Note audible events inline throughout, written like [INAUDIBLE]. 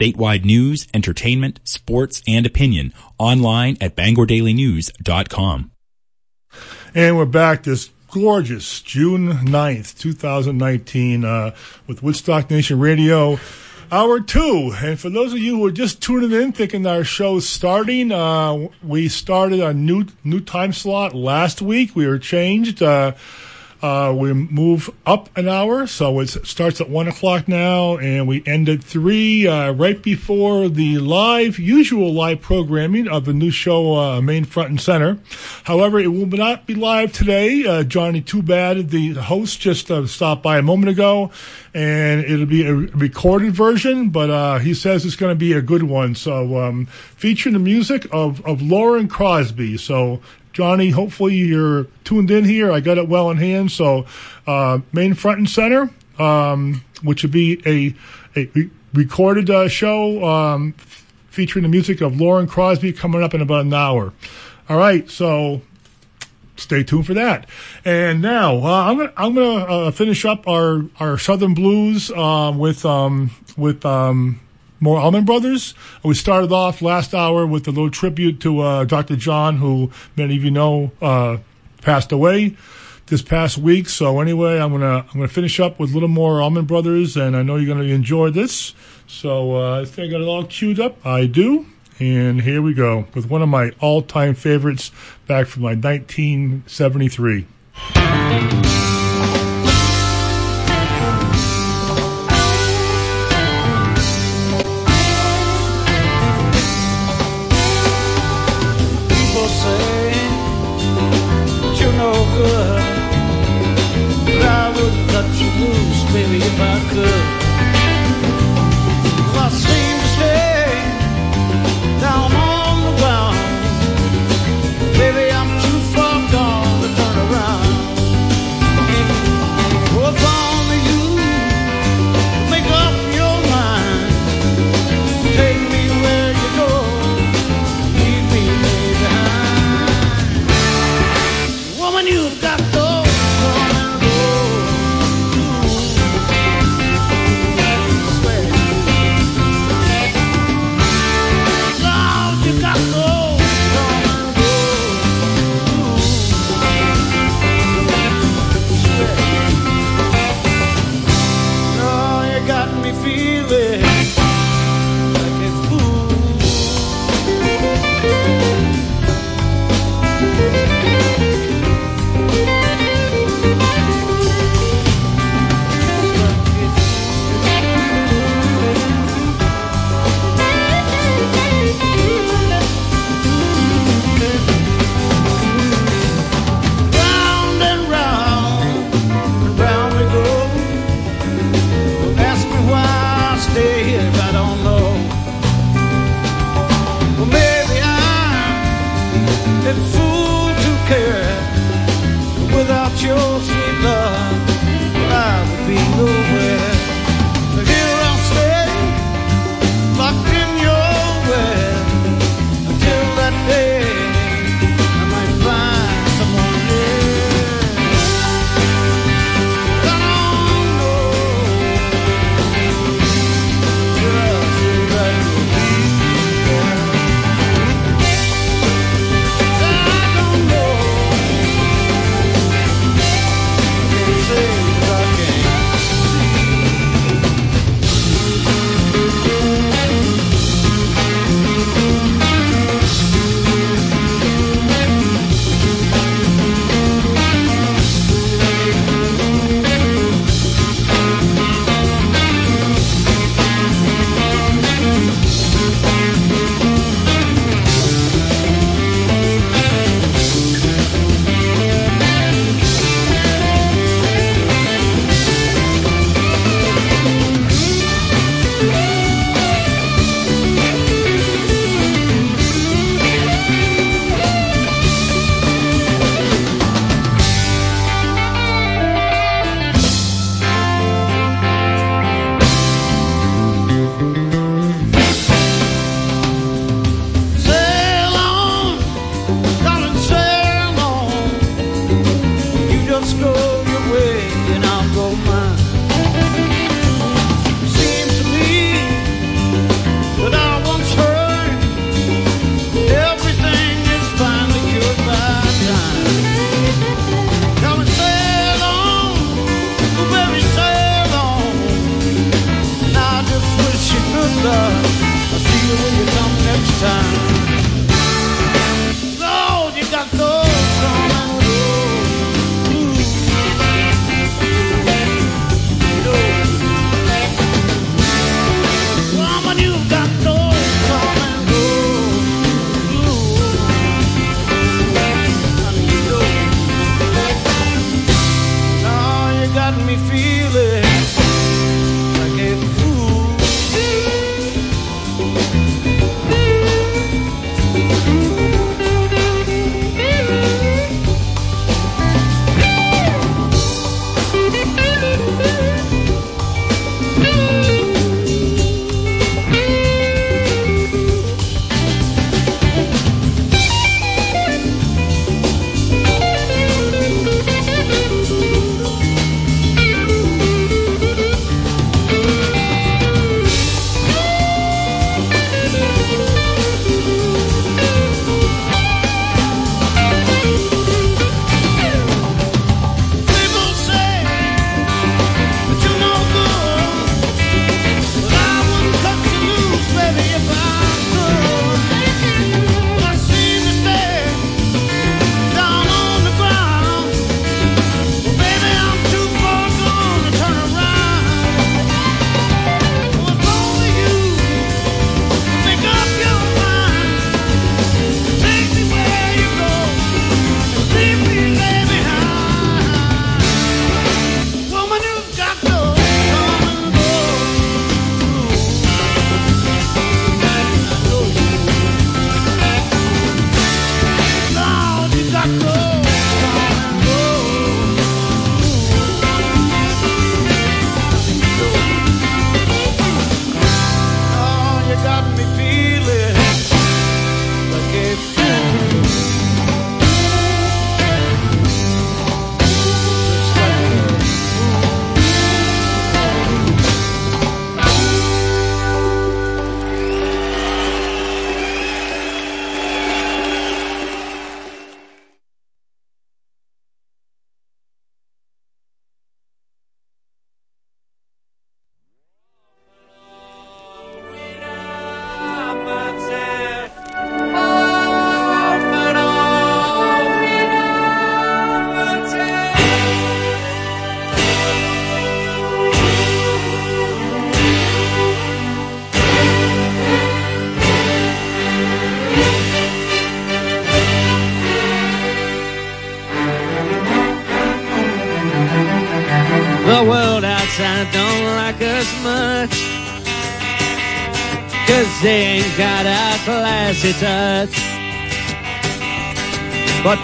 Statewide news, entertainment, sports, and opinion online at bangordailynews.com. And we're back this gorgeous June 9th, 2019, uh, with Woodstock Nation Radio. Hour two. And for those of you who are just tuning in, thinking our show's starting, uh, we started a new, new time slot last week. We were changed. Uh, uh, we move up an hour, so it starts at one o'clock now, and we end at three, uh, right before the live, usual live programming of the new show, uh, Main Front and Center. However, it will not be live today. Uh, Johnny Too Bad, the host, just uh, stopped by a moment ago, and it'll be a recorded version, but uh, he says it's going to be a good one. So, um, featuring the music of of Lauren Crosby. So Johnny, hopefully you're tuned in here. I got it well in hand. So, uh, main front and center, um, which would be a, a re- recorded uh, show um, featuring the music of Lauren Crosby coming up in about an hour. All right, so stay tuned for that. And now uh, I'm gonna I'm gonna uh, finish up our our Southern Blues uh, with um, with um, more Allman Brothers. We started off last hour with a little tribute to uh, Dr. John, who many of you know uh, passed away this past week. So anyway, I'm gonna I'm gonna finish up with a little more Allman Brothers, and I know you're gonna enjoy this. So uh, I think I got it all queued up. I do. And here we go with one of my all-time favorites back from my 1973. If.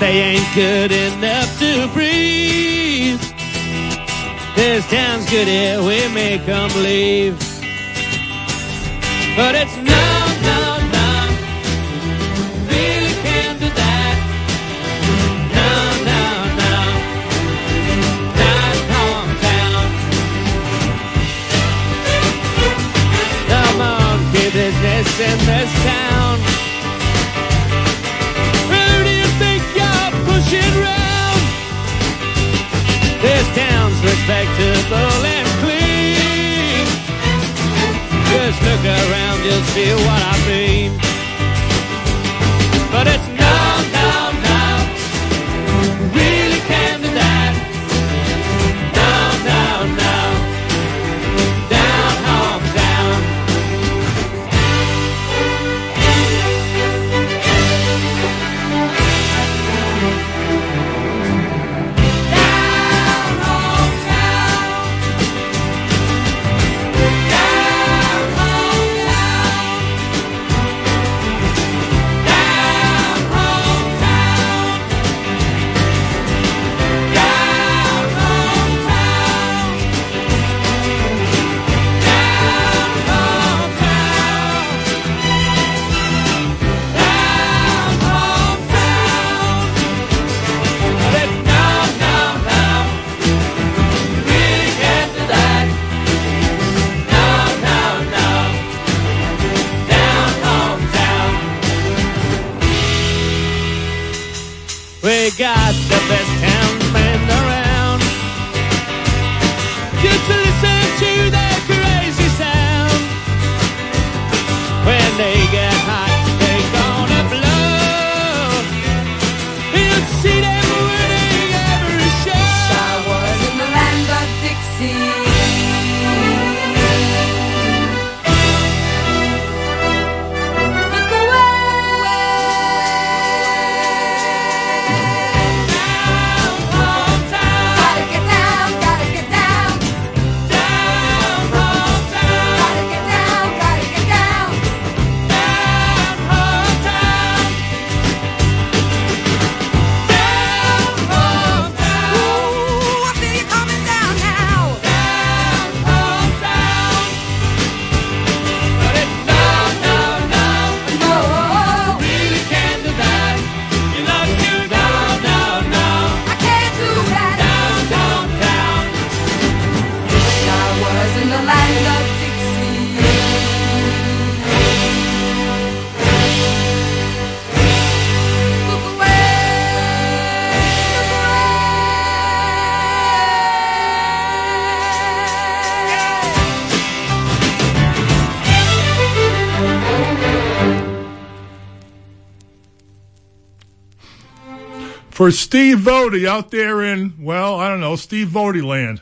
they ain't good enough to breathe. This town's good, yeah, we make them leave. But it's seu arado. For Steve Vody out there in, well, I don't know, Steve Vody land.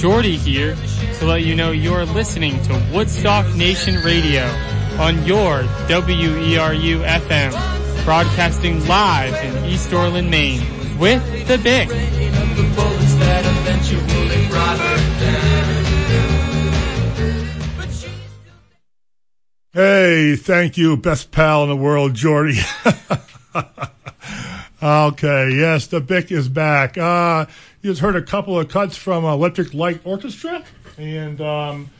Jordy here to let you know you're listening to Woodstock Nation Radio on your WERU FM, broadcasting live in East Orland, Maine, with the she's Hey, thank you, best pal in the world, Jordy. [LAUGHS] okay, yes, the Bick is back. Uh, you just heard a couple of cuts from Electric Light Orchestra, and um,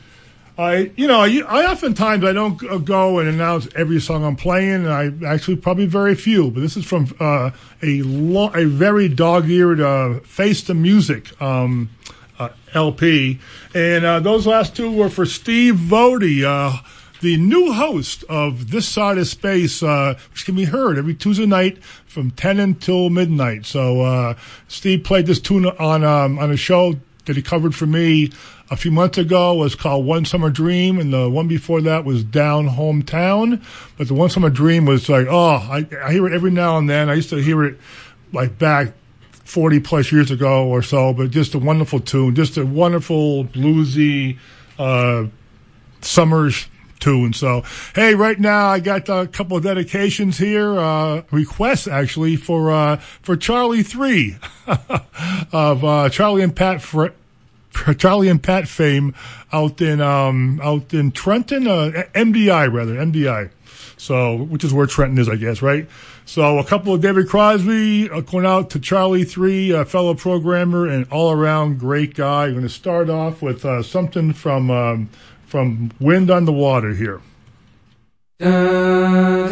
I, you know, I, oftentimes I don't go and announce every song I'm playing, and I actually probably very few. But this is from uh, a lo- a very dog-eared uh, Face the Music um, uh, LP, and uh, those last two were for Steve Vody. The new host of This Side of Space, uh, which can be heard every Tuesday night from 10 until midnight. So, uh, Steve played this tune on, um, on a show that he covered for me a few months ago. Was called One Summer Dream, and the one before that was Down Hometown. But the One Summer Dream was like, oh, I, I hear it every now and then. I used to hear it like back 40 plus years ago or so, but just a wonderful tune, just a wonderful bluesy, uh, summer's tune. So, hey, right now I got a couple of dedications here, uh, requests actually for, uh, for Charlie 3 [LAUGHS] of, uh, Charlie and Pat Fr- [LAUGHS] Charlie and Pat fame out in, um, out in Trenton, uh, MDI rather, MDI. So, which is where Trenton is, I guess, right? So, a couple of David Crosby uh, going out to Charlie Three, a fellow programmer and all around great guy. I'm going to start off with uh, something from um, from Wind on the Water here. Thank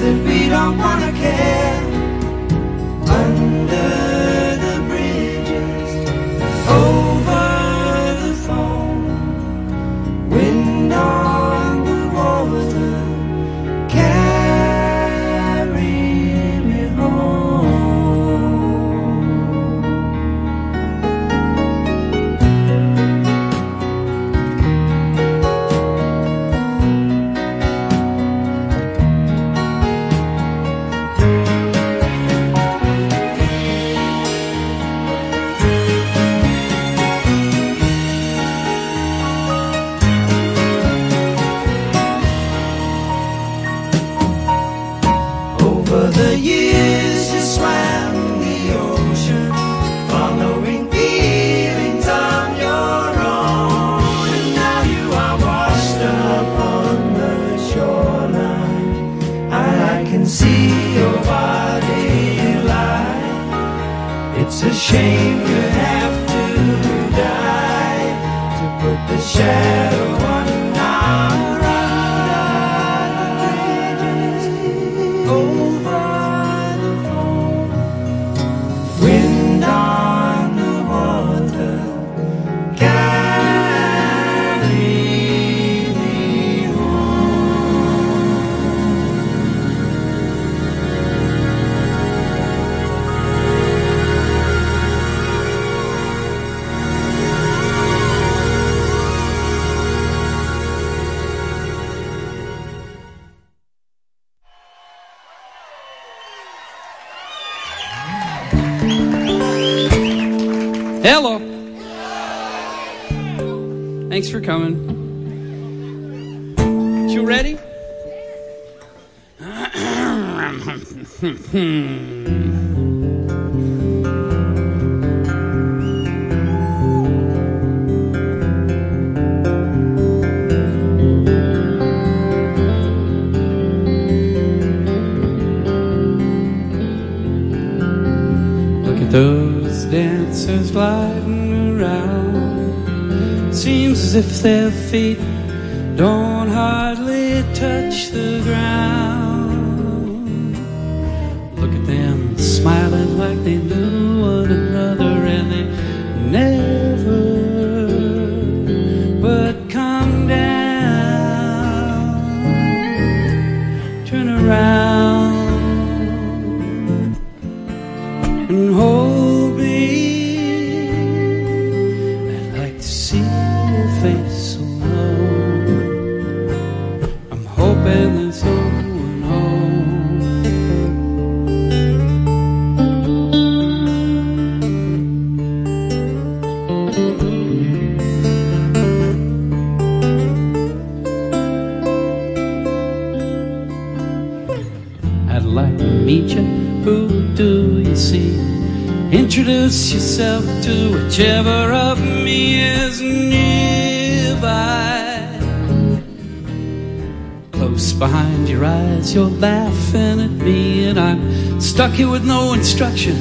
that we don't wanna address yourself to whichever of me is nearby. Close behind your eyes, you're laughing at me, and I'm stuck here with no instruction,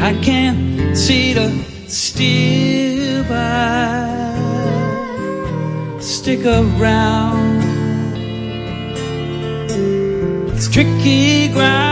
I can't see to steer by. Stick around, it's tricky ground.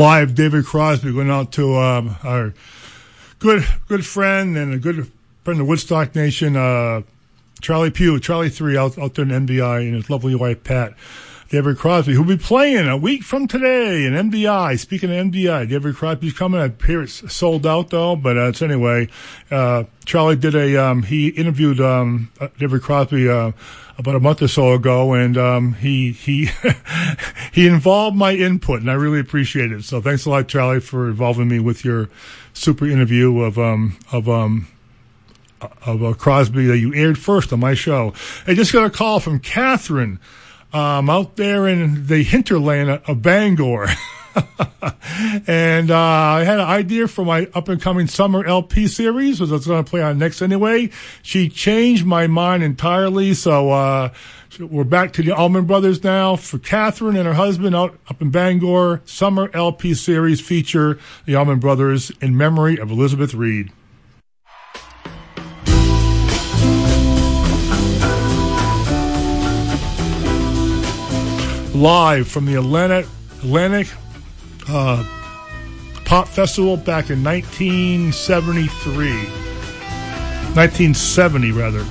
Live David Crosby going out to um, our good good friend and a good friend of Woodstock Nation, uh, Charlie Pugh, Charlie Three out out there in MDI, and his lovely wife Pat. David Crosby, who'll be playing a week from today in MDI. Speaking of MDI, David Crosby's coming. I hear it's sold out though, but uh, it's anyway. Uh, Charlie did a um, he interviewed um, uh, David Crosby uh, about a month or so ago, and um, he he [LAUGHS] he involved my input, and I really appreciate it. So thanks a lot, Charlie, for involving me with your super interview of um of um of uh, Crosby that you aired first on my show. I just got a call from Catherine um, out there in the hinterland of Bangor. [LAUGHS] and uh, I had an idea for my up and coming summer LP series, which I was going to play on next anyway. She changed my mind entirely, so uh, we're back to the Allman Brothers now. For Catherine and her husband out up in Bangor, summer LP series feature the Allman Brothers in memory of Elizabeth Reed. Live from the Atlantic, Atlantic uh, Pop Festival back in 1973. 1970, rather.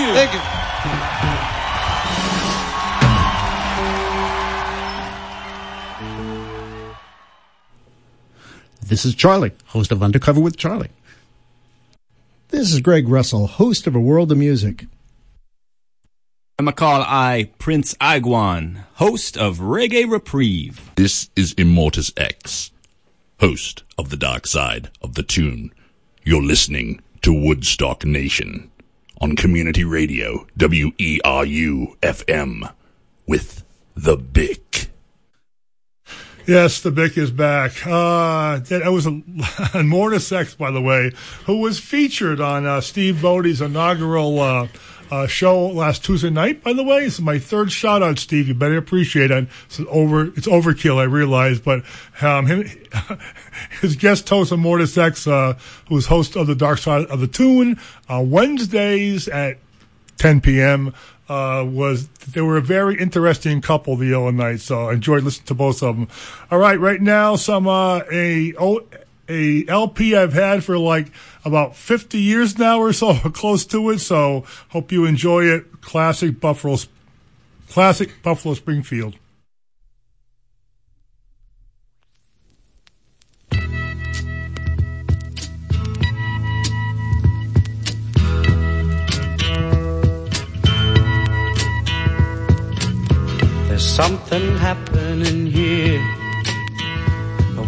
You. Thank you. This is Charlie, host of Undercover with Charlie. This is Greg Russell, host of A World of Music. I'm McCall I, Prince Iguan, host of Reggae Reprieve. This is Immortus X, host of the dark side of the tune. You're listening to Woodstock Nation on Community Radio WERU FM with the Bick. Yes, the Bick is back. Uh, that was a, on Mortis X, by the way, who was featured on uh, Steve Bodie's inaugural uh, uh, show last Tuesday night. By the way, this is my third shout out, Steve. You better appreciate it. It's over. It's overkill, I realize, but um, him, [LAUGHS] his guest host Mortis X, uh, who's host of the Dark Side of the Tune, uh, Wednesdays at 10 p.m. Uh, was they were a very interesting couple the night, so I enjoyed listening to both of them. All right, right now some uh, a oh, a LP I've had for like about 50 years now or so, [LAUGHS] close to it. So hope you enjoy it. Classic Buffalo, classic Buffalo Springfield. There's something happening here.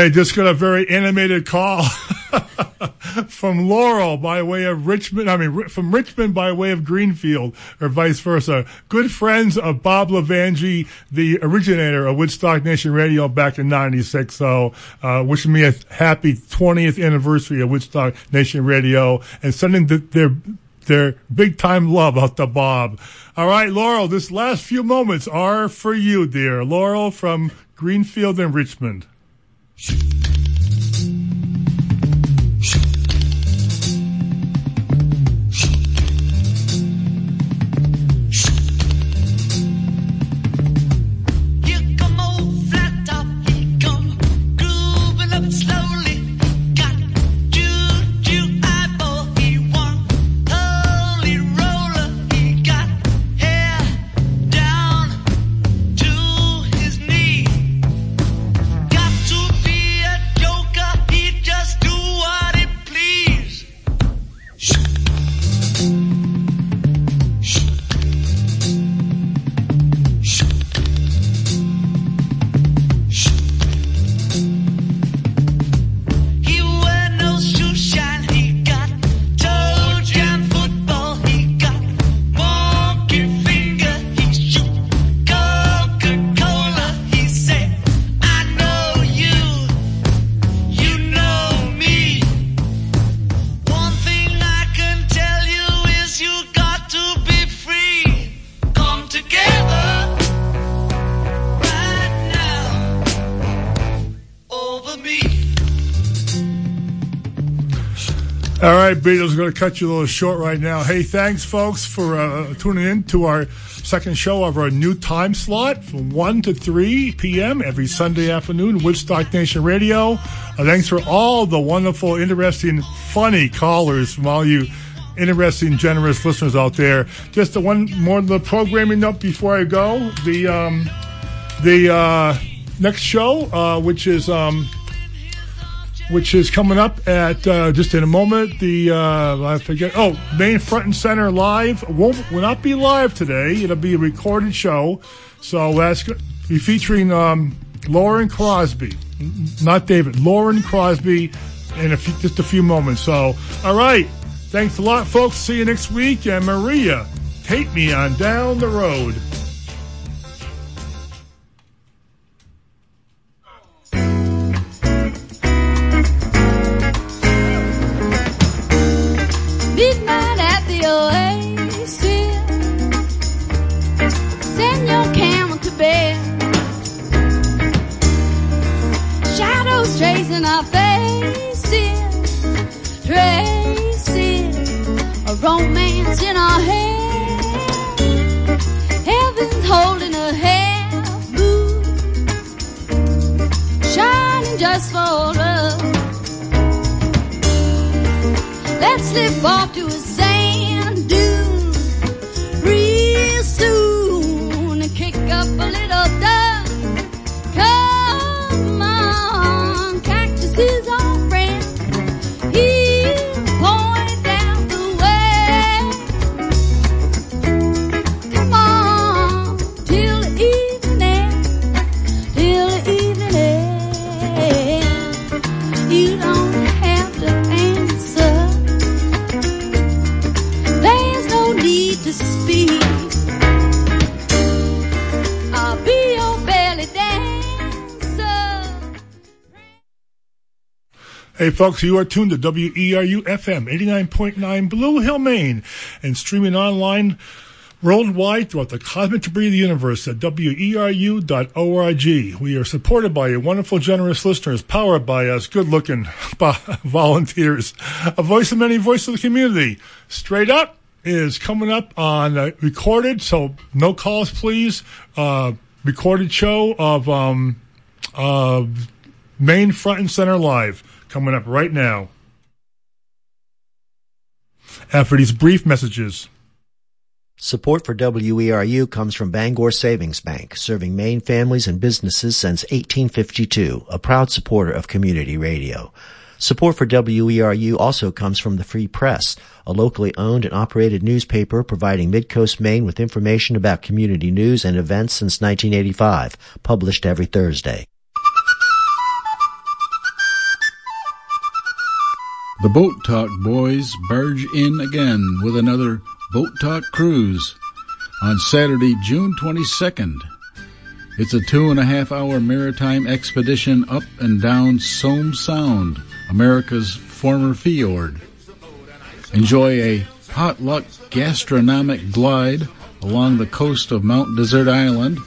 Hey, just got a very animated call [LAUGHS] from Laurel by way of Richmond. I mean, from Richmond by way of Greenfield, or vice versa. Good friends of Bob Levangie, the originator of Woodstock Nation Radio back in '96. So, uh, wishing me a happy 20th anniversary of Woodstock Nation Radio and sending the, their their big time love out to Bob. All right, Laurel, this last few moments are for you, dear. Laurel from Greenfield and Richmond. Shoot. To cut you a little short right now. Hey, thanks, folks, for uh, tuning in to our second show of our new time slot from 1 to 3 p.m. every Sunday afternoon, Woodstock Nation Radio. Uh, thanks for all the wonderful, interesting, funny callers from all you interesting, generous listeners out there. Just the one more the programming up before I go. The um, the uh, next show, uh, which is um, which is coming up at uh, just in a moment. The uh, I forget. Oh, main front and center live won't will not be live today. It'll be a recorded show. So that's be featuring um, Lauren Crosby, not David. Lauren Crosby in a few, just a few moments. So all right. Thanks a lot, folks. See you next week. And Maria, take me on down the road. Shadows tracing our faces. Traces a romance in our head. Heaven's holding a half moon. Shining just for us. Let's slip off to a Hey, folks, you are tuned to WERU FM 89.9 Blue Hill, Maine, and streaming online worldwide throughout the cosmic debris of the universe at weru.org. We are supported by your wonderful, generous listeners, powered by us good looking [LAUGHS] volunteers. A voice of many, voice of the community. Straight up is coming up on uh, recorded, so no calls, please. Uh, recorded show of um, Main Front and Center Live coming up right now. After these brief messages. Support for WERU comes from Bangor Savings Bank, serving Maine families and businesses since 1852, a proud supporter of community radio. Support for WERU also comes from the Free Press, a locally owned and operated newspaper providing Midcoast Maine with information about community news and events since 1985, published every Thursday. The Boat Talk boys barge in again with another Boat Talk cruise on Saturday, June 22nd. It's a two and a half hour maritime expedition up and down Somes Sound, America's former fjord. Enjoy a potluck gastronomic glide along the coast of Mount Desert Island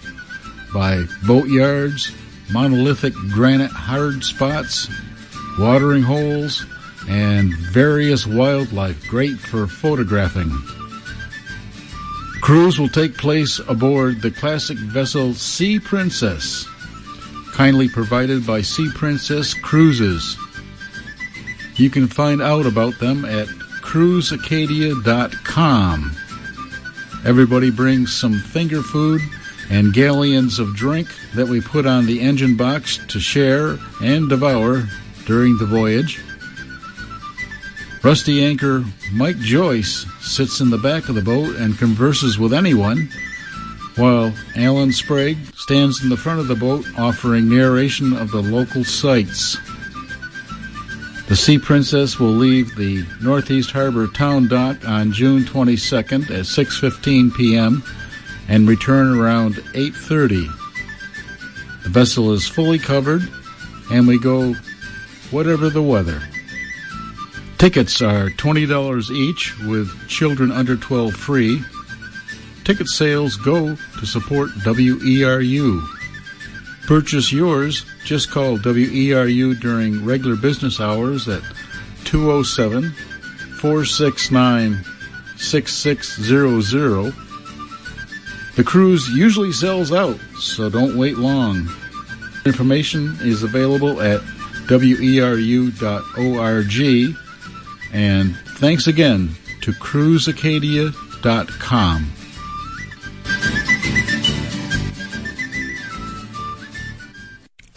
by boatyards, monolithic granite hard spots, watering holes, and various wildlife great for photographing. Cruise will take place aboard the classic vessel Sea Princess, kindly provided by Sea Princess Cruises. You can find out about them at cruiseacadia.com. Everybody brings some finger food and galleons of drink that we put on the engine box to share and devour during the voyage. Rusty anchor Mike Joyce sits in the back of the boat and converses with anyone, while Alan Sprague stands in the front of the boat offering narration of the local sights. The Sea Princess will leave the Northeast Harbor Town Dock on June 22nd at 6:15 p.m. and return around 8:30. The vessel is fully covered and we go whatever the weather. Tickets are $20 each with children under 12 free. Ticket sales go to support WERU. Purchase yours, just call WERU during regular business hours at 207 469 6600. The cruise usually sells out, so don't wait long. Information is available at weru.org. And thanks again to cruiseacadia.com.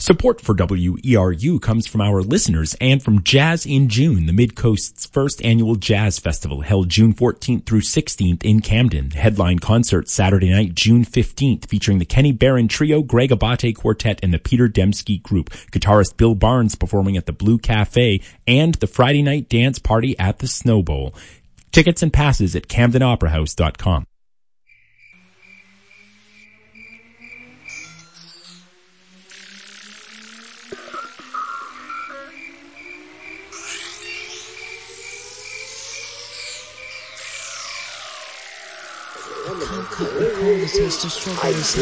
Support for WERU comes from our listeners and from Jazz in June, the Mid-Coast's first annual jazz festival held June 14th through 16th in Camden. Headline concert Saturday night, June 15th, featuring the Kenny Barron Trio, Greg Abate Quartet, and the Peter Dembski Group. Guitarist Bill Barnes performing at the Blue Cafe and the Friday night dance party at the Snow Bowl. Tickets and passes at CamdenOperaHouse.com. the taste of strawberries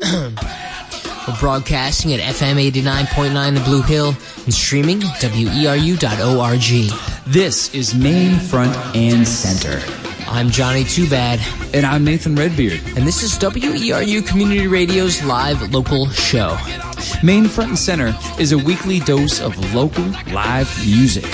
[COUGHS] We're broadcasting at FM 89.9 in Blue Hill and streaming at WERU.org. This is Maine Front and Center. I'm Johnny Too Bad. And I'm Nathan Redbeard. And this is WERU Community Radio's live local show. Maine Front and Center is a weekly dose of local live music.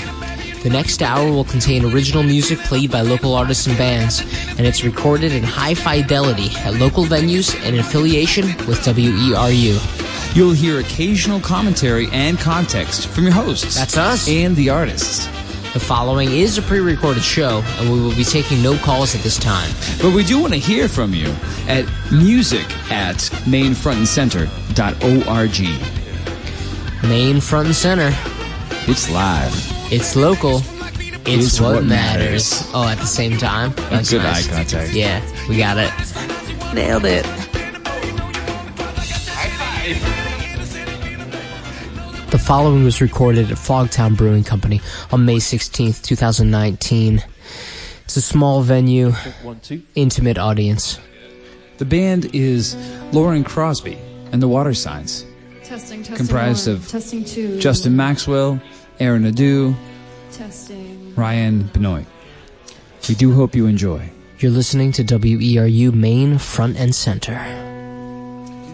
The next hour will contain original music played by local artists and bands, and it's recorded in high fidelity at local venues and in affiliation with WERU. You'll hear occasional commentary and context from your hosts. That's us. And the artists. The following is a pre-recorded show, and we will be taking no calls at this time. But we do want to hear from you at music at mainfrontandcenter.org. Maine Front and Center. It's live. It's local. It's, It's what, what matters. matters. Oh, at the same time. That's Good nice. eye contact. Yeah, we got it. Nailed it. The following was recorded at Fogtown Brewing Company on May 16th, 2019. It's a small venue, One, two. intimate audience. The band is Lauren Crosby and the Water Signs, Testing, testing. comprised one. of testing two. Justin Maxwell, Aaron Adu, Testing. Ryan Benoit. We do hope you enjoy. You're listening to WERU Maine Front and Center.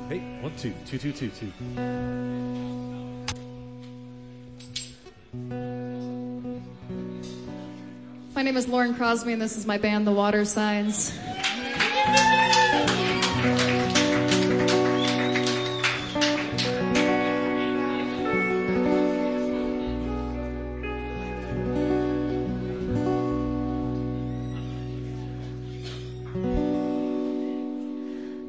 Hey, one, two, two, two, two, two. My name is Lauren Crosby, and this is my band, The Water Signs.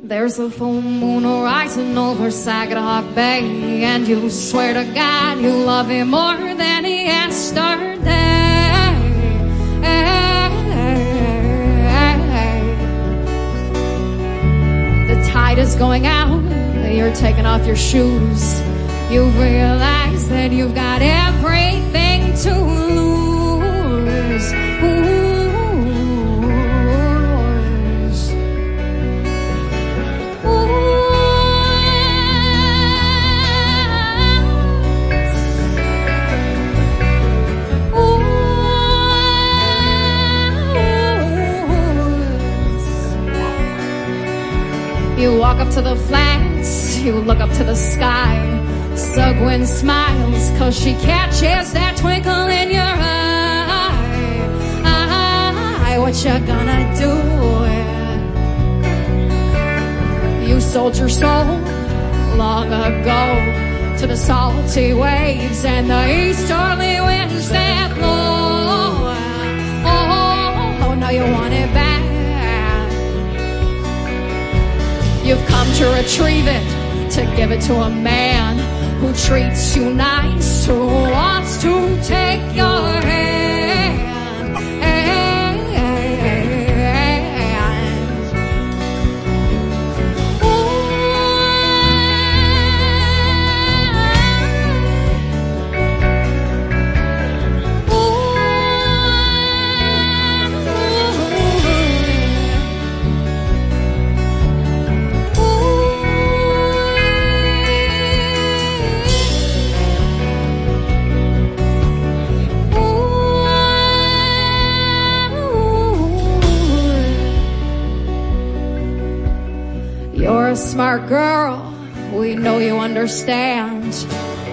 There's a full moon rising over Saginaw Bay, and you swear to God you love him more than yesterday. Tide is going out, you're taking off your shoes. You realize that you've got everything to lose. You walk up to the flats, you look up to the sky. Sugwin smiles, cause she catches that twinkle in your eye. What you gonna do? You sold your soul long ago to the salty waves and the easterly winds that blow. Oh, oh, oh, now you want it back. You've come to retrieve it, to give it to a man who treats you nice, who wants to take your hand. Understand.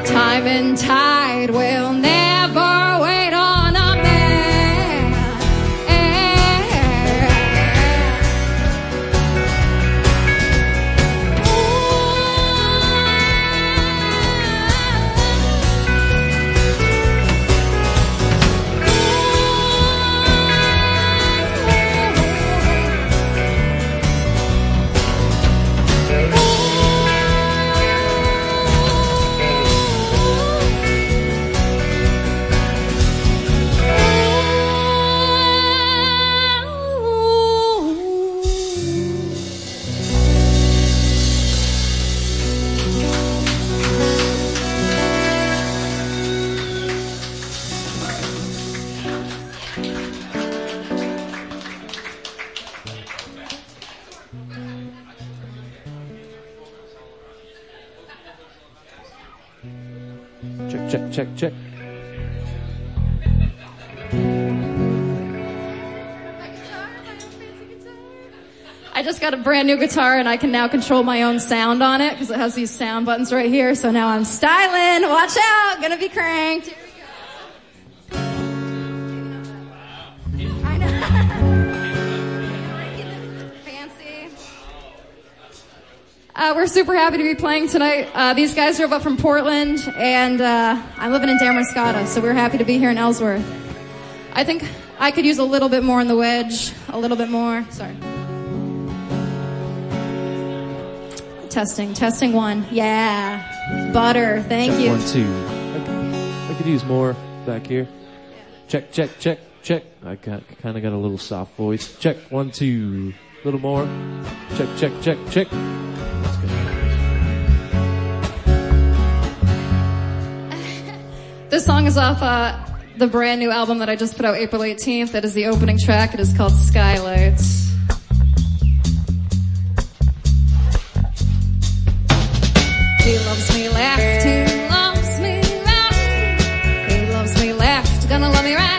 Time and tide will never got a brand new guitar and I can now control my own sound on it because it has these sound buttons right here. So now I'm styling. Watch out. Gonna be cranked. [LAUGHS] Uh, we're super happy to be playing tonight. Uh, these guys drove up from Portland and uh, I'm living in Damariscotta, so we're happy to be here in Ellsworth. I think I could use a little bit more in the wedge. A little bit more. Sorry. Testing, testing one. Yeah. Butter. Thank check you. One, two. I could, use more back here. Check, check, check, check. I got kind of got a little soft voice. Check one, two. A little more. Check, check, check, check. That's good. This song is off uh, the brand new album that I just put out April 18th. That is the opening track. It is called Skylights. He loves me left, he loves me right. He loves me left, gonna love me right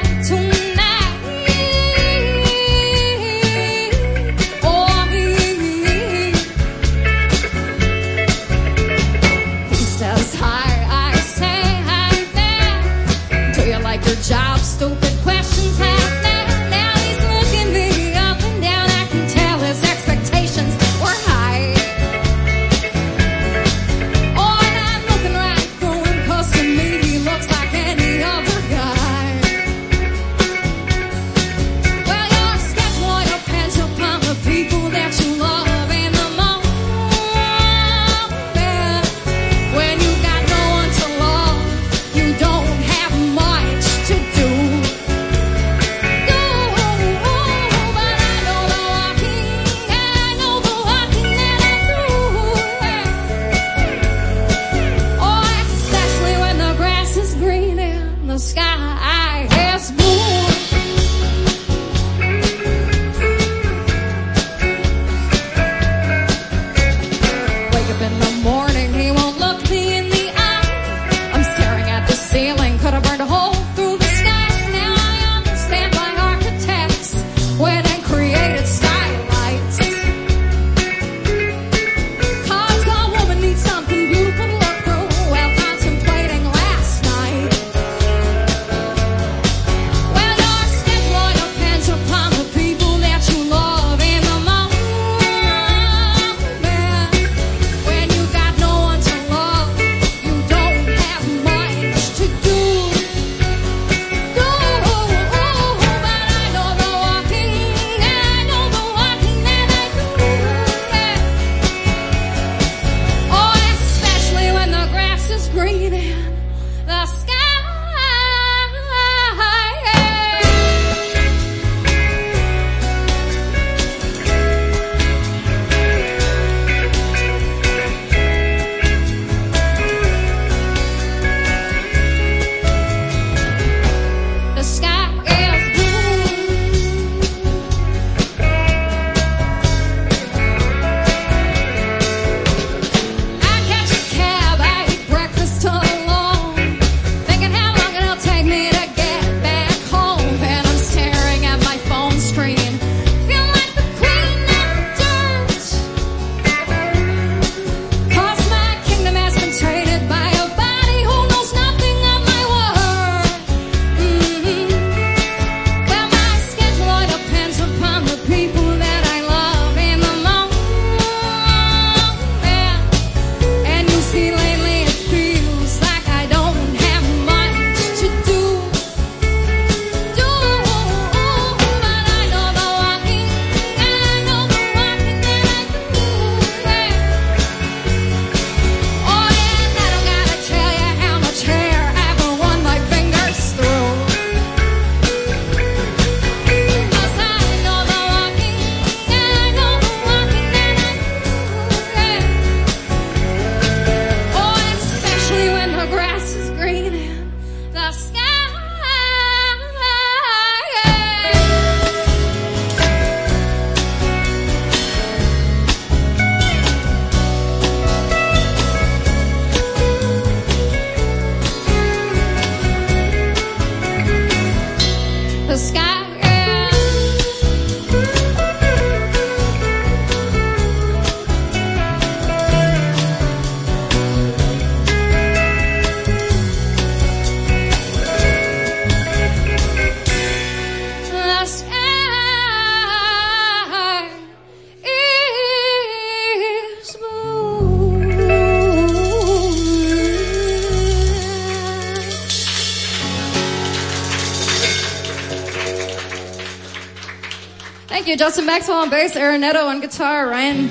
Justin Maxwell on bass, Aaron on guitar, Ryan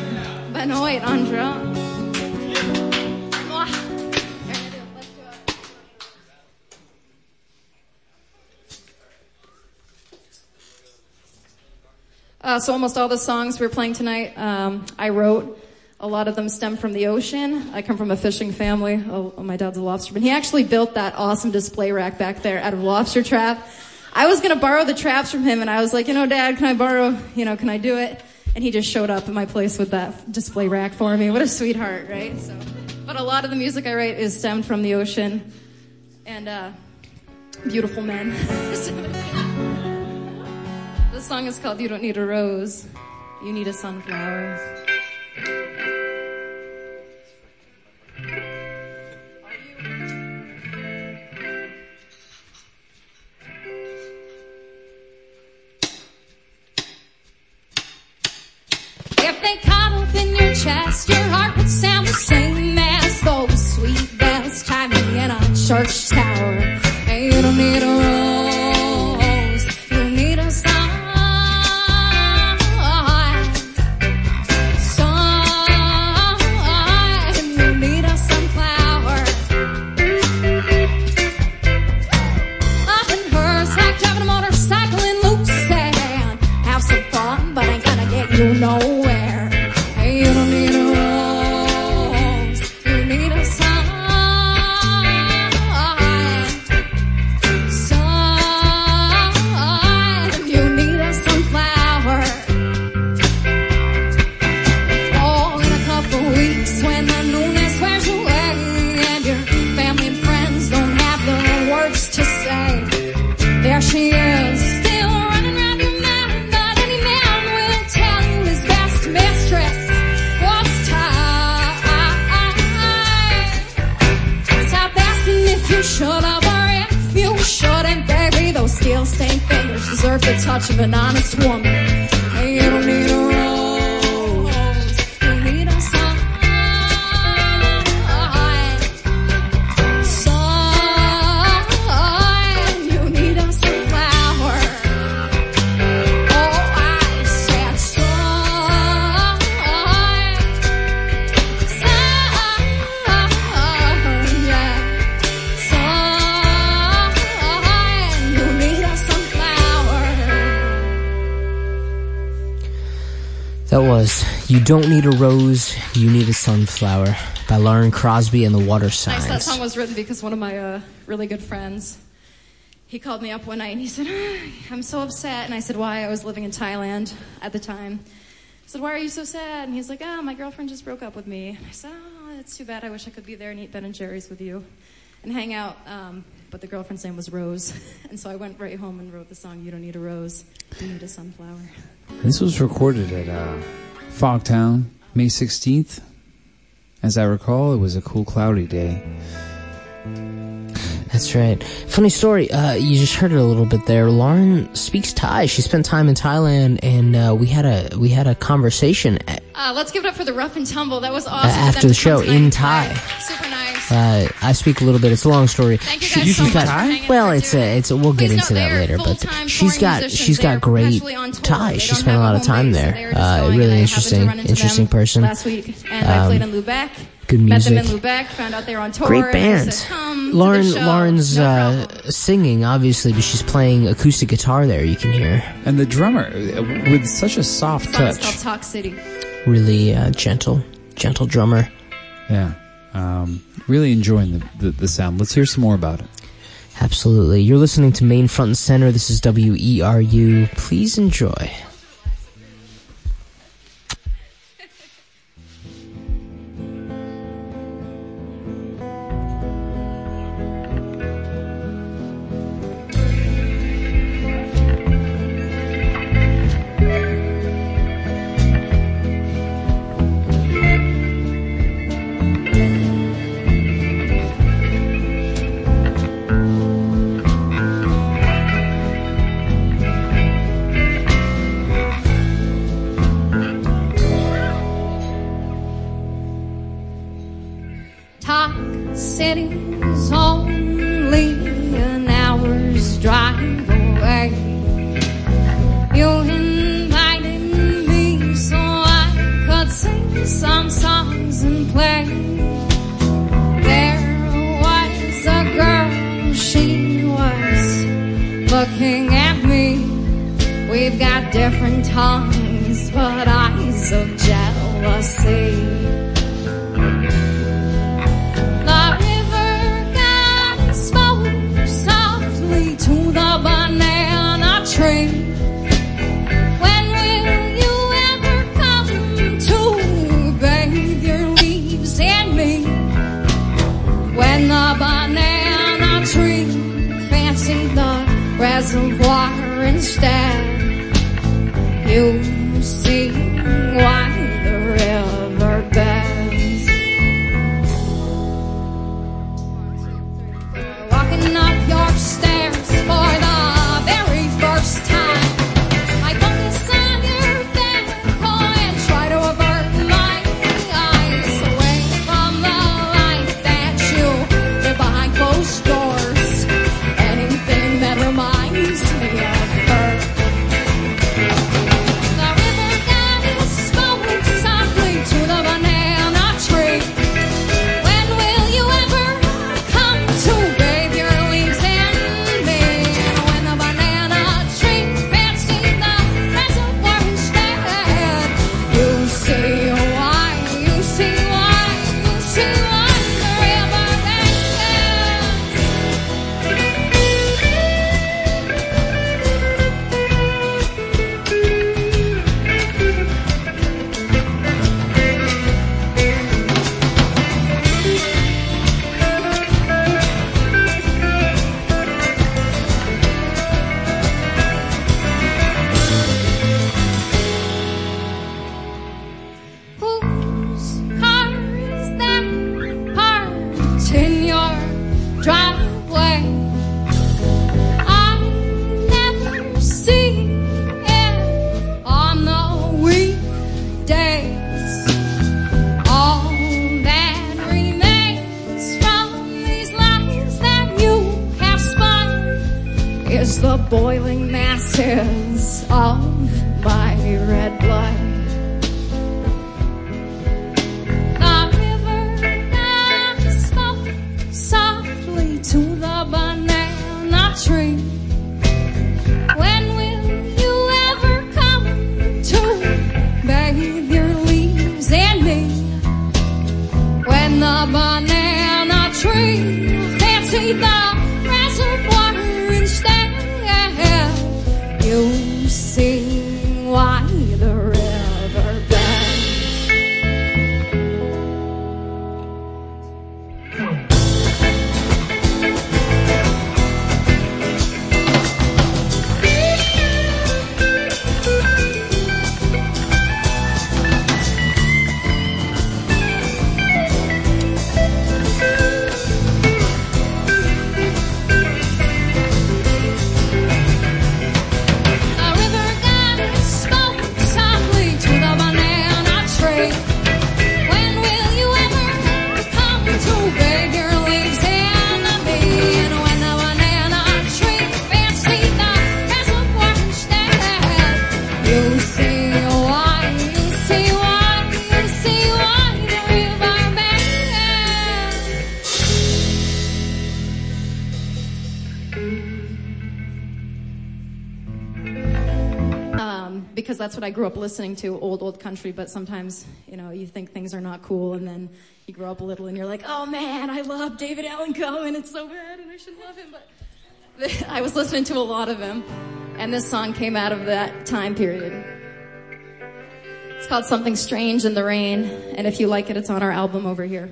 Benoit on drums. Uh, so almost all the songs we're playing tonight, um, I wrote. A lot of them stem from the ocean. I come from a fishing family. Oh, my dad's a lobsterman. He actually built that awesome display rack back there out of lobster trap. I was gonna borrow the traps from him, and I was like, you know, Dad, can I borrow? You know, can I do it? And he just showed up at my place with that display rack for me. What a sweetheart, right? So, but a lot of the music I write is stemmed from the ocean and uh, beautiful men. [LAUGHS] this song is called "You Don't Need a Rose, You Need a Sunflower." Need a Rose, You Need a Sunflower by Lauren Crosby and the Water Signs. That song was written because one of my uh, really good friends, he called me up one night and he said, "Ah, "I'm so upset." And I said, "Why?" I was living in Thailand at the time. I said, "Why are you so sad?" And he's like, "Oh, my girlfriend just broke up with me." I said, "Oh, it's too bad. I wish I could be there and eat Ben and Jerry's with you, and hang out." Um, but the girlfriend's name was Rose, [LAUGHS] and so I went right home and wrote the song "You Don't Need a Rose, You Need a Sunflower." This was recorded at uh, Fogtown, May 16th. As I recall, it was a cool, cloudy day. That's right. Funny story. Uh, you just heard it a little bit there. Lauren speaks Thai. She spent time in Thailand, and uh, we had a we had a conversation at, Uh, let's give it up for the rough and tumble. That was awesome. for after the show in and Thai. Super nice. Uh, I speak a little bit. It's a long story. Thank you She- guys so much got- for hanging well, it's a, it's a, we'll get into that later, but she's got musicians. she's They're got great perpetually on tour. Thai. She spent a lot of time base, there. and they were just Uh, really I happened to interesting, interesting person. Last week, and I Um, played in Lubec. Good Met them in music. Lubec. Found out they were on tour. Great band. said, "Come to Lauren the show." Lauren's uh, singing obviously, but she's playing acoustic guitar there. You can hear And the drummer, uh, with such a soft The touch. called Talk City. really uh, gentle, gentle drummer. Yeah. Um, really enjoying the, the, the sound. Let's hear some more about it. Absolutely. You're listening to Maine Front and Center. This is WERU. Please enjoy. listening to old, old country, but sometimes, you know, you think things are not cool and then you grow up a little and you're like, oh man, I love David Allan Coe. It's so bad and I should love him, but [LAUGHS] I was listening to a lot of him and this song came out of that time period. It's called Something Strange in the Rain and if you like it, it's on our album over here.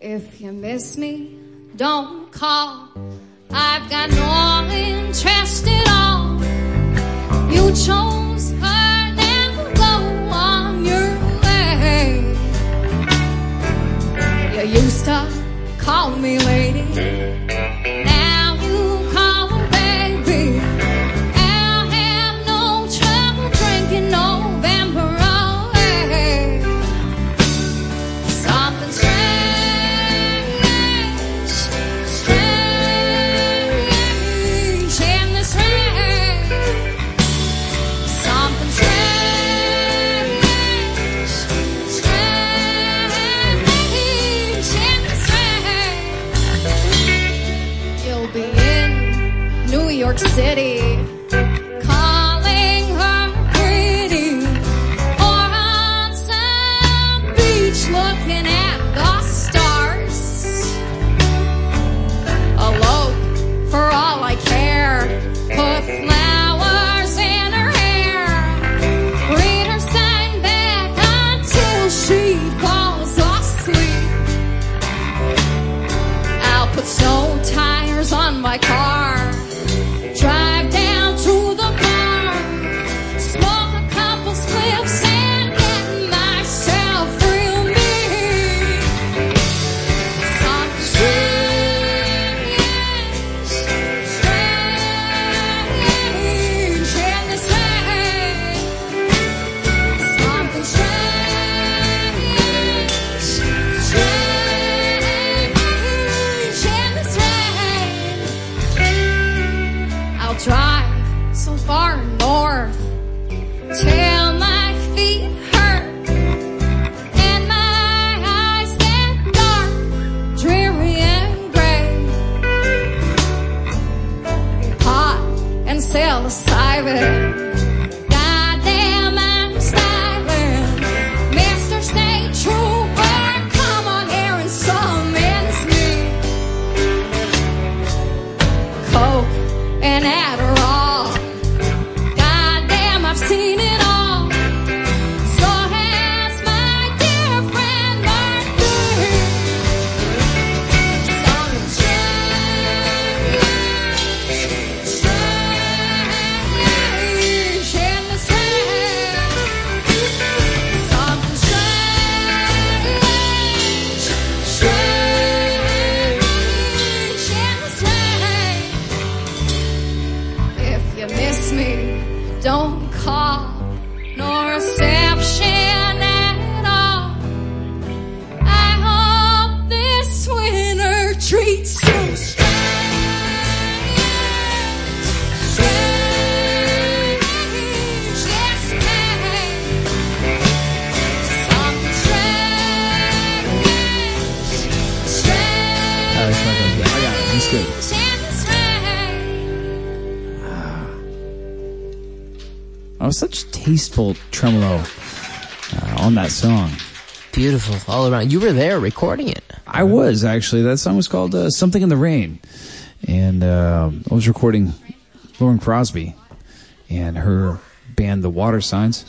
If you miss me, don't call. I've got no interest at all. You chose her, now go on your way. You used to call me lady. City, song. Beautiful all around. You were there recording it. I was actually. That song was called uh, "Something in the Rain," and uh, I was recording Lauren Crosby and her band, The Water Signs.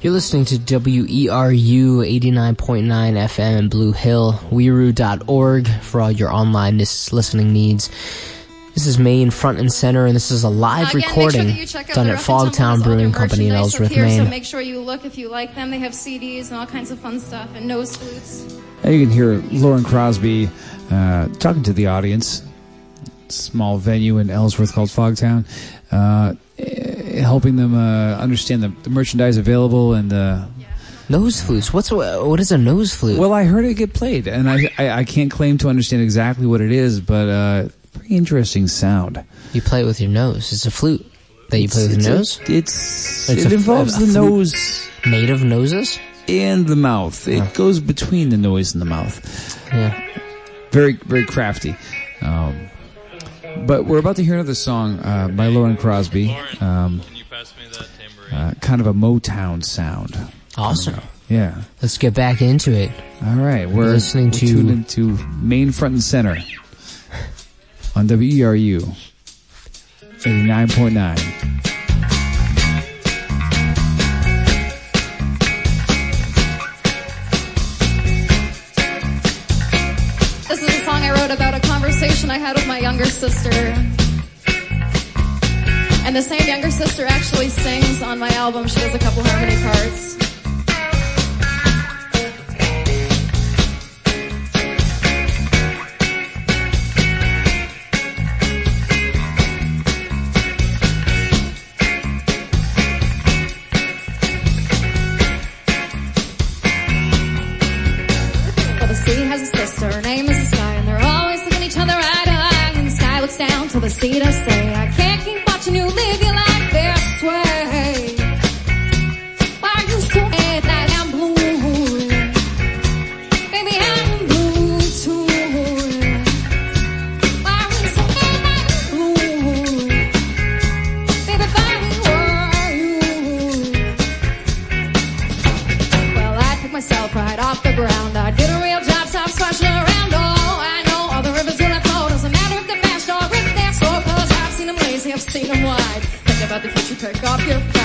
You're listening to WERU 89.9 FM in Blue Hill, Weru.org for all your online listening needs. This is Maine front and center, and this is a live Again, make sure recording that you check out done at Rough and Tumble Fogtown Brewing Company in Ellsworth, here, So make sure you look if you like them. They have CDs and all kinds of fun stuff and nose flutes. And you can hear Lauren Crosby uh, talking to the audience. Small venue in Ellsworth called Fogtown, uh, helping them uh, understand the, the merchandise available and uh, nose flutes. What's a, what is a nose flute? Well, I heard it get played, and I I, I can't claim to understand exactly what it is, but uh, pretty interesting sound. You play it with your nose. It's a flute that you play with your a- nose. it's, It's it a- involves a the flute nose made of noses and the mouth. It goes between the nose and the mouth. Yeah, very very crafty. Um, but we're about to hear another song uh, by Lauren Crosby. Um, Can you pass me that tambourine? uh, kind of a Motown sound. Awesome. Yeah. Let's get back into it. All right, we're listening to tuned into Maine Front and Center on WERU eighty nine point nine. This is a song I wrote about a conversation I had with my younger sister. And the same younger sister actually sings on my album. She does a couple harmony parts. a sister, her name is the Sky, and they're always looking each other eye to eye. And the Sky looks down till the sea does say, I can't keep watching you live your life this way. Why are you so mad that I'm blue? Baby, I'm blue too. Why are so I'm blue? Baby, you. Well, I myself right off the ground. Your phone. I'm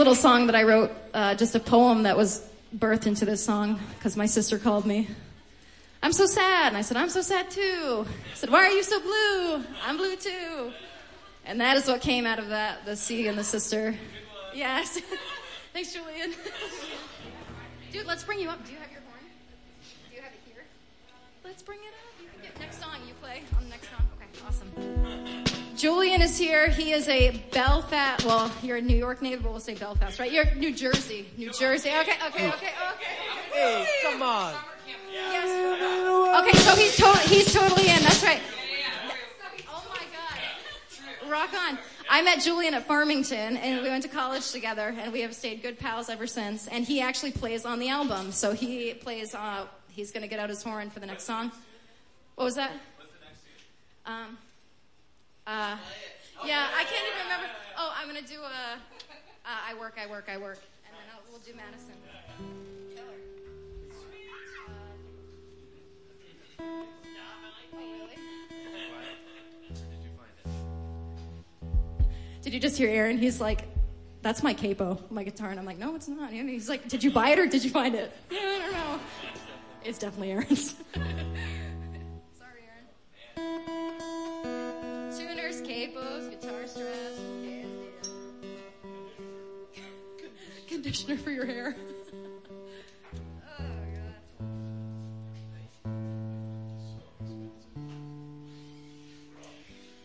little song that I wrote, uh, just a poem that was birthed into this song because my sister called me. I'm so sad. And I said, I'm so sad too. I said, Why are you so blue? I'm blue too. And that is what came out of that the sea and the sister. Yes. [LAUGHS] you're a New York native, but we'll say Belfast, right? You're New Jersey. New Jersey. Okay, okay, okay, okay. Hey, come on. Yes. Okay, so he's to- he's totally in. That's right. Oh my God. Rock on. I met Julian at Farmington, and we went to college together, and we have stayed good pals ever since. And he actually plays on the album, so he plays. Uh, he's going to get out his horn for the next song. What was that? What's the next um. Uh. Yeah, I can't even remember. Oh, I'm going to do a. Uh, I work, I work, I work, and then I'll, we'll do Madison. Did you just hear Aaron? He's like, that's my capo, my guitar. And I'm like, no, it's not. And he's like, did you buy it or did you find it? Yeah, I don't know. It's definitely Aaron's. [LAUGHS] Conditioner for your hair. [LAUGHS]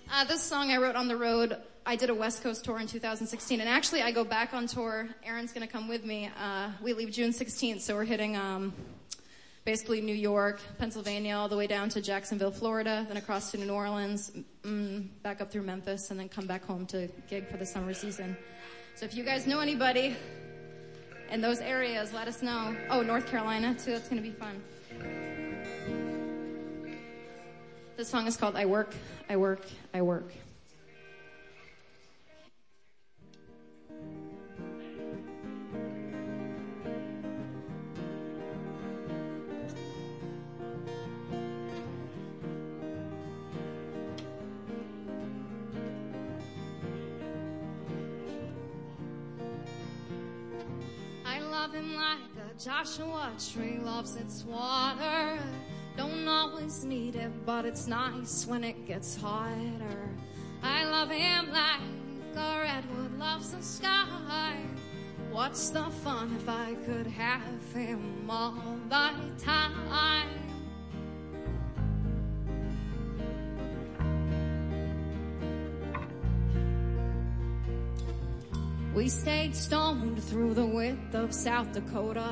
Uh, this song I wrote on the road. I did a West Coast tour in 2016, and actually I go back on tour. Aaron's going to come with me. Uh, we leave June 16th, so we're hitting um, basically New York, Pennsylvania, all the way down to Jacksonville, Florida, then across to New Orleans, mm, back up through Memphis, and then come back home to gig for the summer season. So if you guys know anybody in those areas, let us know. Oh, North Carolina too. That's going to be fun. This song is called I Work, I Work, I Work. Love him like a Joshua tree loves its water. Don't always need it, but it's nice when it gets hotter. I love him like a redwood loves the sky. What's the fun if I could have him all the time? We stayed stoned through the width of South Dakota.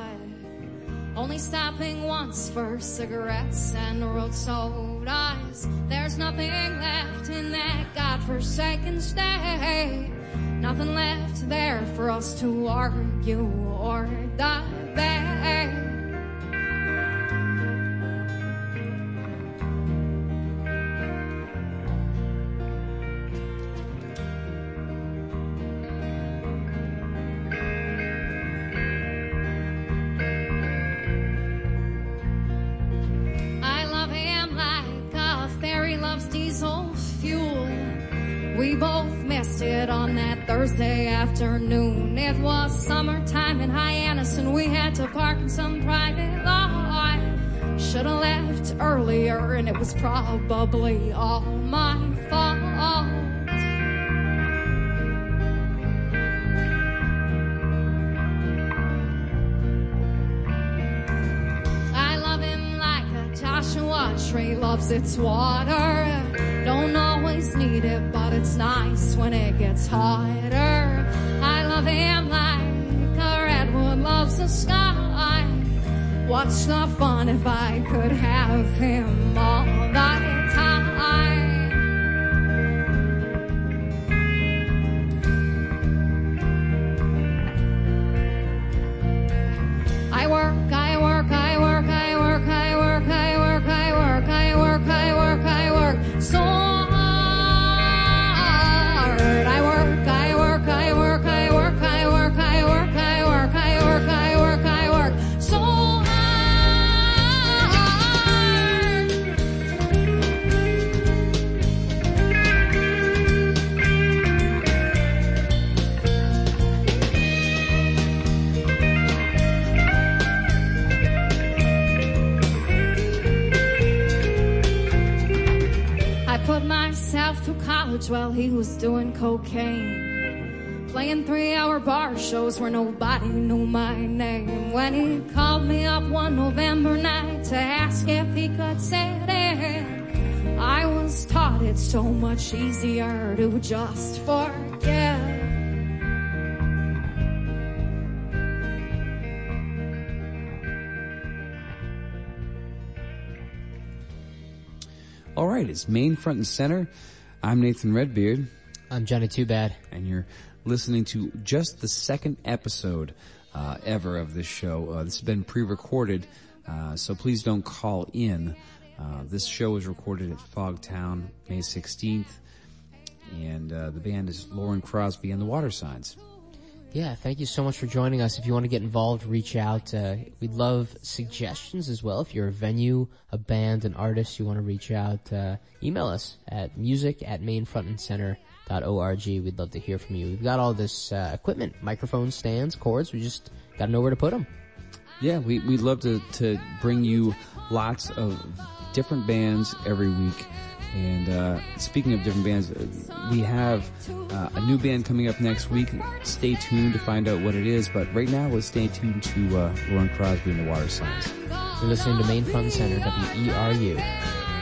Only stopping once for cigarettes and road sodas. There's nothing left in that godforsaken state. Nothing left there for us to argue or debate. In Hyannis and we had to park in some private lot. Should have left earlier and it was probably all my fault. I love him like a Joshua tree loves its water. Don't always need it, but it's nice when it gets hotter. Loves the sky. What's the fun if I could have him all the he was doing cocaine. Playing three hour bar shows where nobody knew my name. When he called me up one November night to ask if he could sit in, I was taught it's so much easier to just forget. All right, it's Maine Front and Center. I'm Nathan Redbeard. I'm Johnny Too Bad. And you're listening to just the second episode uh, ever of this show. Uh, this has been pre-recorded, uh, so please don't call in. Uh, this show was recorded at Fogtown May 16th, and uh, the band is Lauren Crosby and the Water Signs. Yeah, thank you so much for joining us. If you want to get involved, reach out. Uh, we'd love suggestions as well. If you're a venue, a band, an artist, you want to reach out, uh, email us at music at mainefrontandcenter.org. We'd love to hear from you. We've got all this uh, equipment, microphones, stands, cords. We just got to know where to put them. Yeah, we, we'd love to, to bring you lots of different bands every week. And uh, speaking of different bands, uh, we have uh, a new band coming up next week. Stay tuned to find out what it is. But right now, let's stay tuned to uh, Lauren Crosby and the Water Signs. You're listening to Maine and Center, WERU.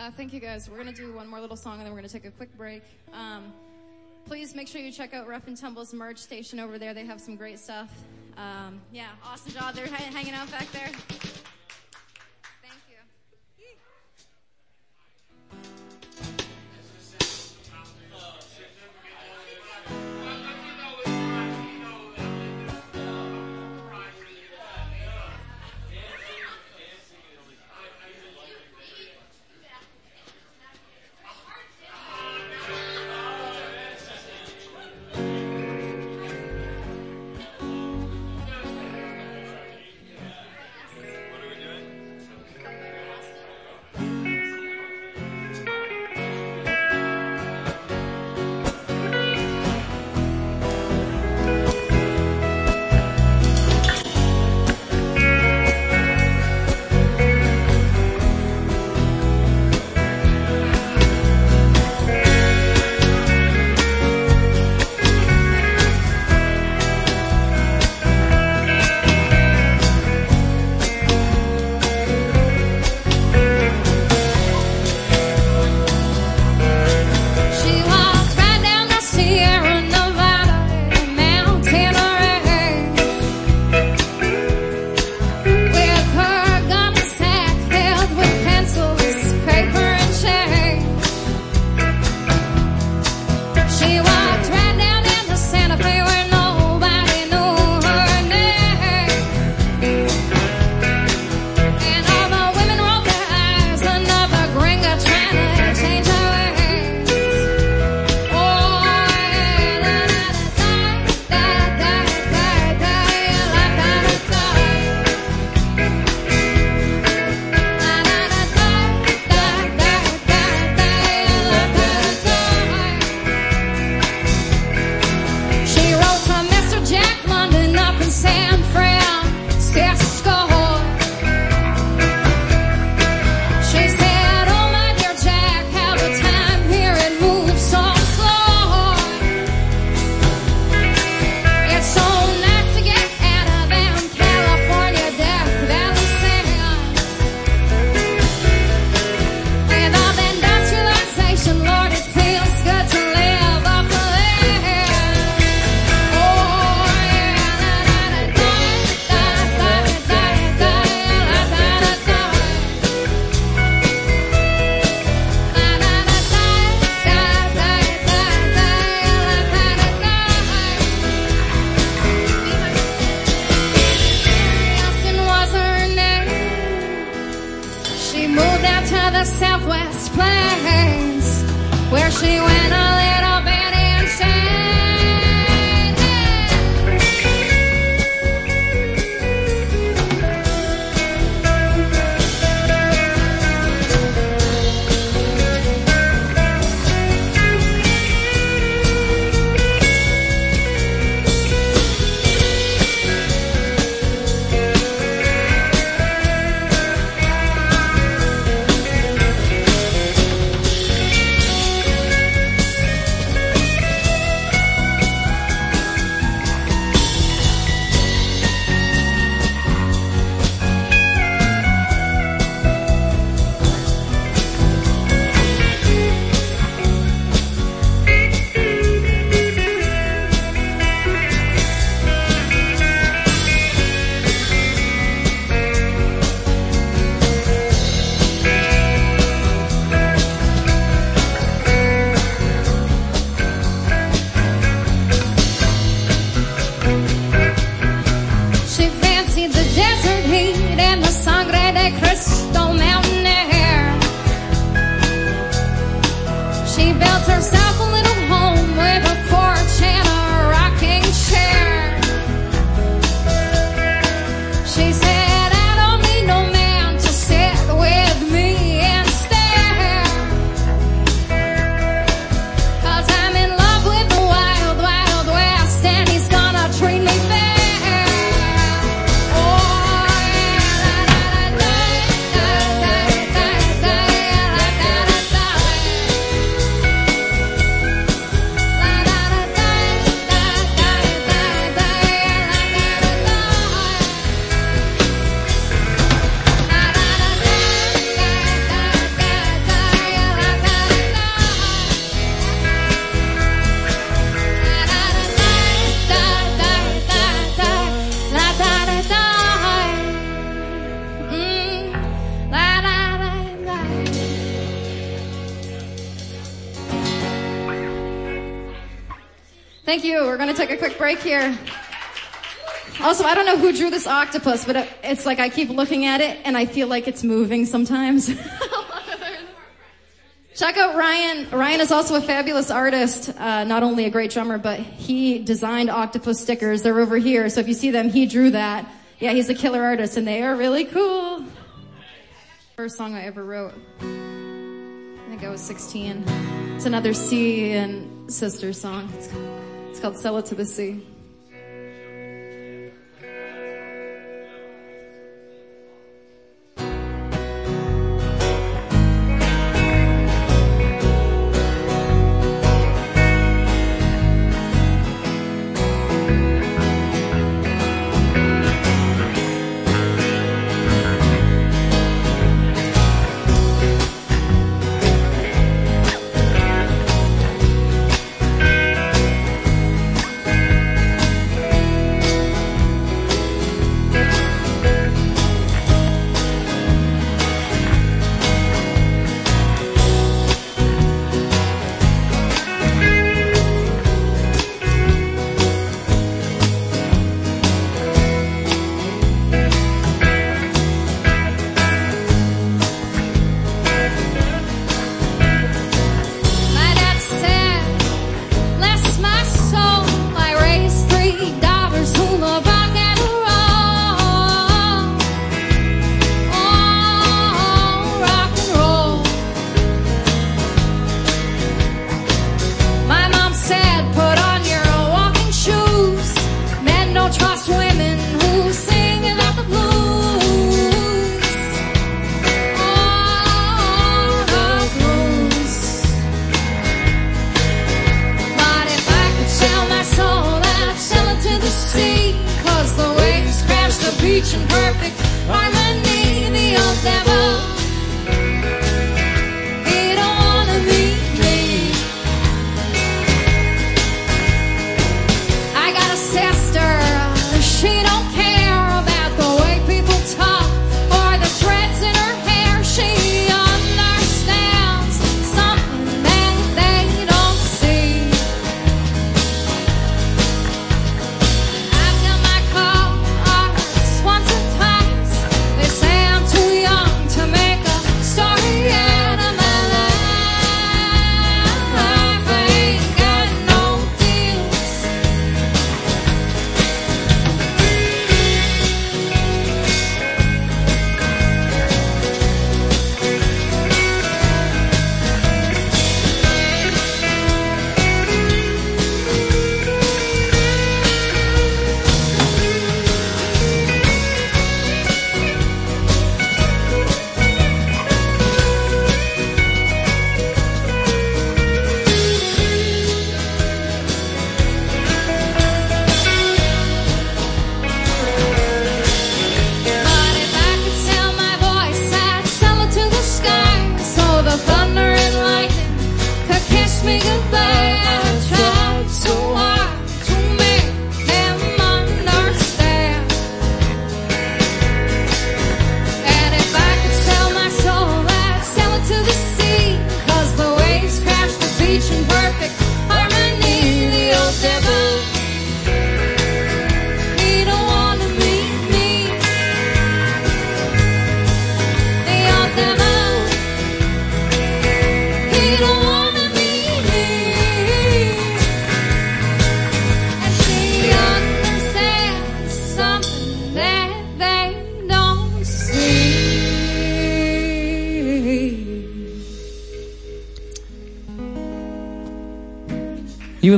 Uh, thank you guys. We're gonna do one more little song and then we're gonna take a quick break. Um, please make sure you check out Rough and Tumble's merch station over there. They have some great stuff. Um, yeah, awesome job. They're ha- hanging out back there. break here. Also, I don't know who drew this octopus, but it's like I keep looking at it and I feel like it's moving sometimes. [LAUGHS] Check out Ryan. Ryan is also a fabulous artist, uh, not only a great drummer, but he designed octopus stickers. They're over here, so if you see them, he drew that. Yeah, he's a killer artist, and they are really cool. First song I ever wrote. I think I was 16. It's another sea and sister song. It's called Sell It to the Sea.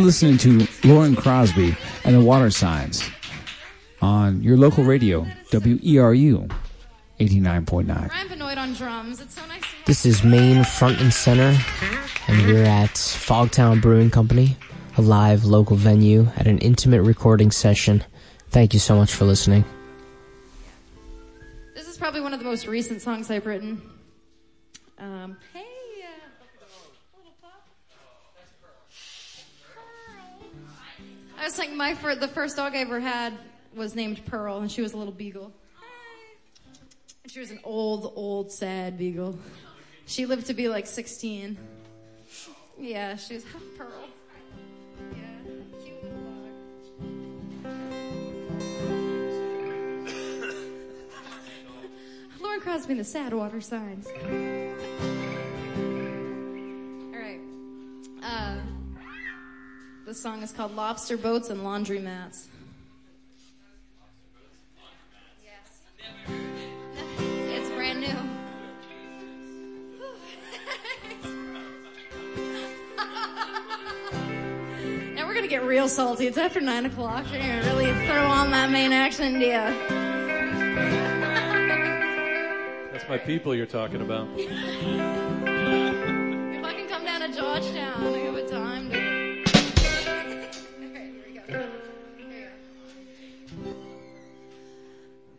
Listening to Lauren Crosby and the Water Signs on your local radio, WERU 89.9. Brian Benoit on drums. It's so nice. This is Maine Front and Center, and we're at Fogtown Brewing Company, a live local venue at an intimate recording session. Thank you so much for listening. This is probably one of the most recent songs I've written. My fir- the first dog I ever had was named Pearl, and she was a little beagle. And she was an old, old, sad beagle. She lived to be like 16. Yeah, she was half [LAUGHS] Pearl. Yeah, cute little dog. Lauren Crosby and the Sad Water Signs. All right. Uh, the song is called Lobster Boats and Laundry Mats. Yes. It's brand new. [LAUGHS] now we're gonna get real salty. It's after nine o'clock. We're gonna really throw on that main action, yeah. That's my people you're talking about. [LAUGHS] If I can come down to Georgetown,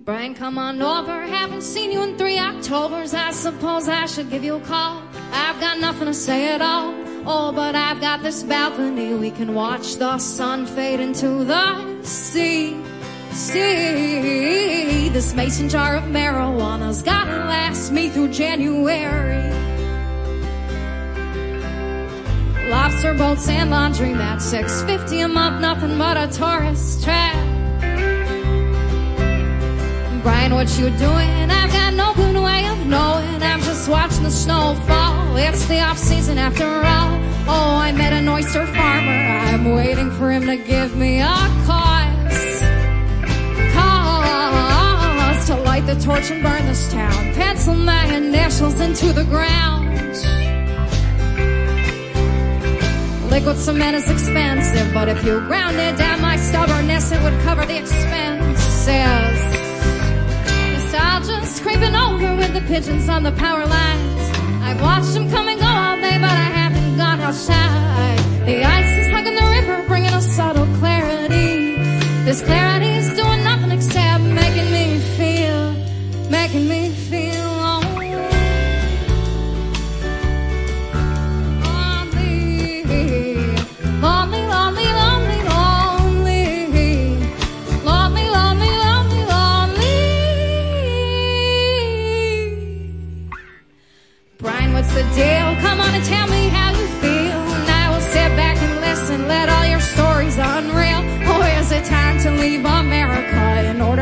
Brian, come on over. Haven't seen you in three Octobers. I suppose I should give you a call. I've got nothing to say at all. Oh, but I've got this balcony. We can watch the sun fade into the sea. See, this mason jar of marijuana's gotta last me through January. Lobster boats and laundry mats, six fifty a month, nothing but a tourist trap. Brian, what you doing? I've got no good way of knowing. I'm just watching the snow fall. It's the off season after all. Oh, I met an oyster farmer. I'm waiting for him to give me a cause. Cause to light the torch and burn this town. Pencil my initials into the ground. Liquid cement is expensive, but if you ground it down my stubbornness, it would cover the expenses. Nostalgia's creeping over with the pigeons on the power lines. I've watched them come and go all day, but I haven't gone outside. The ice is hugging the river, bringing a subtle clarity. This clarity is doing nothing except making me feel, making me feel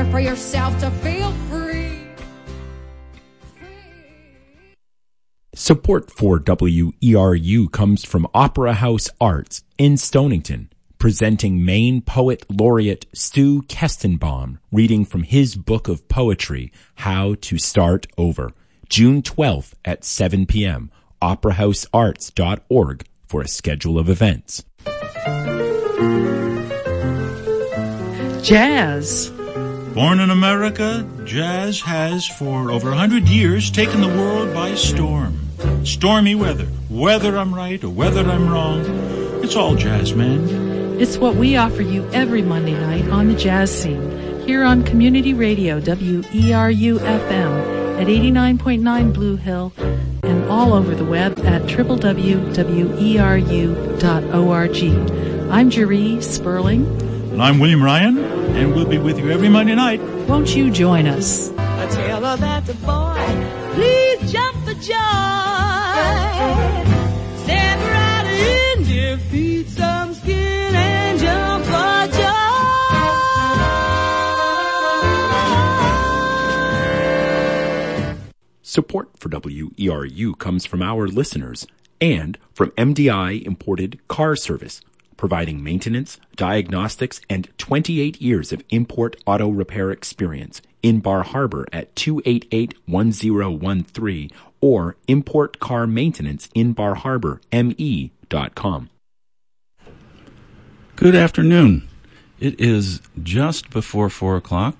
order for yourself to feel free? Support for WERU comes from Opera House Arts in Stonington, presenting Maine Poet Laureate Stu Kestenbaum reading from his book of poetry, How to Start Over, June 12th at 7 p.m. operahousearts.org for a schedule of events. Jazz. Born in America, jazz has for over a hundred years taken the world by storm. Stormy weather, whether I'm right or whether I'm wrong, it's all jazz, man. It's what we offer you every Monday night on the jazz scene here on Community Radio WERU FM at 89.9 Blue Hill and all over the web at www.weru.org. I'm Jeree Sperling. And I'm William Ryan, and we'll be with you every Monday night. Won't you join us? I tell her that the boy, please jump for joy. Step right in, give Pete some skin and jump for joy. Support for WERU comes from our listeners and from MDI Imported Car Service, providing maintenance, diagnostics, and 28 years of import auto repair experience in Bar Harbor at 288-1013 or import car maintenance in Bar Harbor, me.com. Good afternoon. It is just before four o'clock,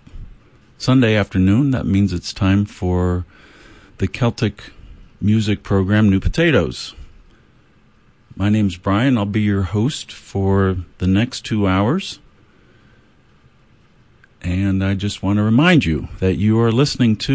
Sunday afternoon. That means it's time for the Celtic music program, New Potatoes. My name's Brian. I'll be your host for the next two hours. And I just want to remind you that you are listening to